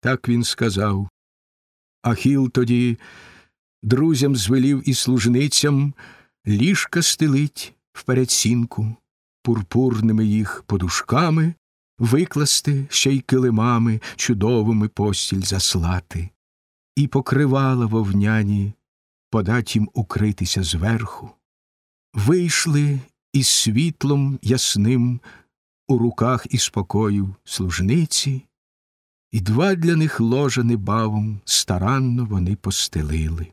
Так він сказав. Ахіл тоді друзям звелів і служницям ліжка стелить в передсінку, пурпурними їх подушками викласти ще й килимами чудовими постіль заслати, і покривала вовняні подать їм укритися зверху. Вийшли із світлом ясним у руках і спокою служниці, і два для них ложа небавом старанно вони постелили.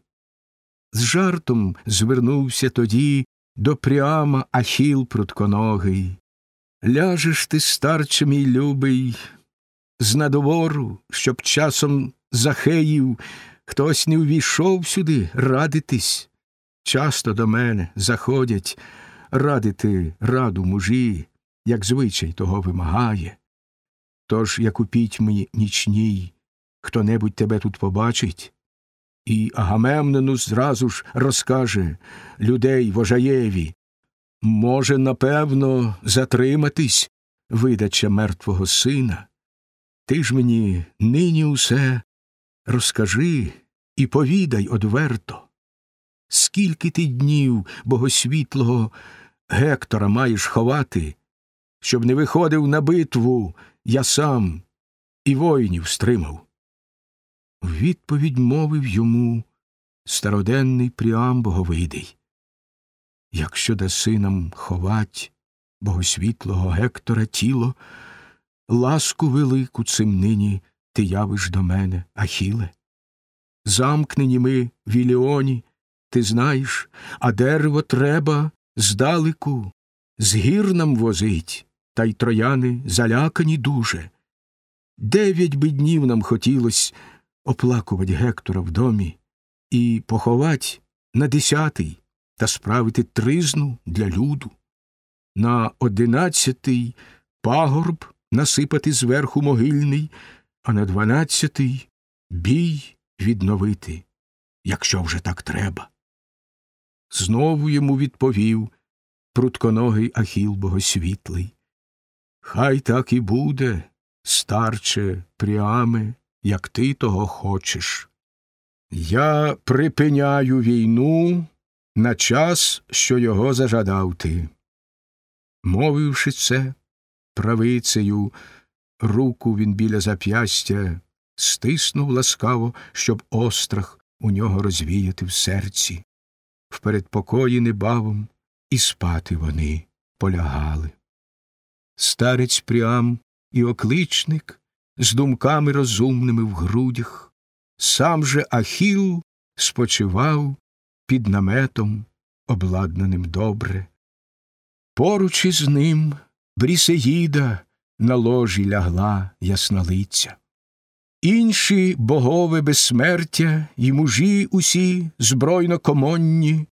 З жартом звернувся тоді до пряма Ахіл прутконогий. Ляжеш ти, старче мій любий, з надовору, щоб часом захеїв, хтось не увійшов сюди радитись. Часто до мене заходять радити раду мужі, як звичай того вимагає. Тож, як у пітьмі нічній, хто небудь тебе тут побачить, і Агамемнону зразу ж розкаже людей вожаєві, може, напевно, затриматись видача мертвого сина. Ти ж мені нині усе розкажи і повідай одверто, скільки ти днів богосвітлого Гектора маєш ховати, щоб не виходив на битву я сам і воїнів стримав. В відповідь мовив йому староденний Пріам Боговидий. Якщо даси нам ховать богосвітлого Гектора тіло, ласку велику цим нині ти явиш до мене, Ахіле. Замкнені ми в Іліоні, ти знаєш, а дерево треба здалеку, з гір нам возить, та й трояни залякані дуже. Дев'ять би днів нам хотілось оплакувати Гектора в домі і поховать на десятий та справити тризну для люду. На одинадцятий пагорб насипати зверху могильний, а на дванадцятий бій відновити, якщо вже так треба. Знову йому відповів прутконогий Ахіл богосвітлий. Хай так і буде, старче, пряме, як ти того хочеш. Я припиняю війну на час, що його зажадав ти. Мовивши це, правицею, руку він біля зап'ястя стиснув ласкаво, щоб острах у нього розвіяти в серці. В передпокої небавом і спати вони полягали. Старець Пріам і окличник з думками розумними в грудях, сам же Ахіл спочивав під наметом, обладнаним добре. Поруч із ним Брісеїда на ложі лягла яснолиця. Інші богове безсмертя і мужі усі збройно комонні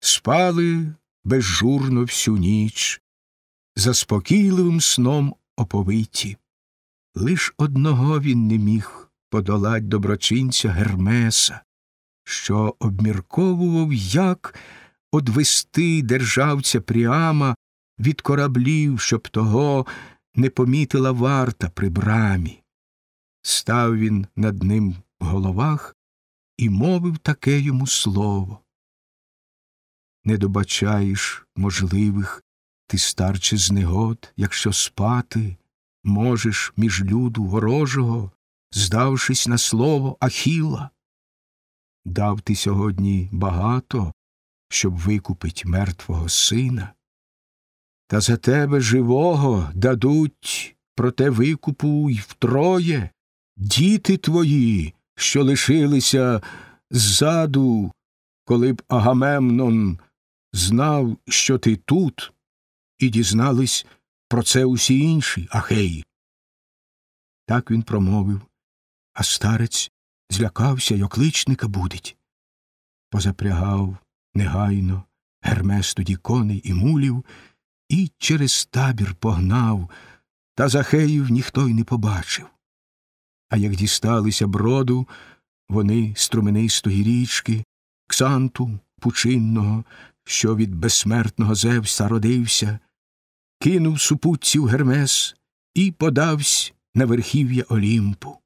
спали безжурно всю ніч, заспокійливим сном оповиті. Лиш одного він не міг подолать доброчинця Гермеса, що обмірковував, як одвести державця Пріама від кораблів, щоб того не помітила варта при брамі. Став він над ним в головах і мовив таке йому слово. Не добачаєш можливих ти, старче, знегод, якщо спати можеш між люду ворожого, здавшись на слово Ахіла. Дав ти сьогодні багато, щоб викупить мертвого сина, та за тебе живого дадуть, проте викупу й втроє діти твої, що лишилися ззаду, коли б Агамемнон знав, що ти тут, і дізнались про це усі інші ахеї. Так він промовив, а старець злякався й окличника будить. Позапрягав негайно Гермес тоді коней і мулів, і через табір погнав, та захеїв ніхто й не побачив. А як дісталися броду, вони струменистої річки, Ксанту пучинного, що від безсмертного Зевса родився, кинув супутців Гермес і подавсь на верхів'я Олімпу.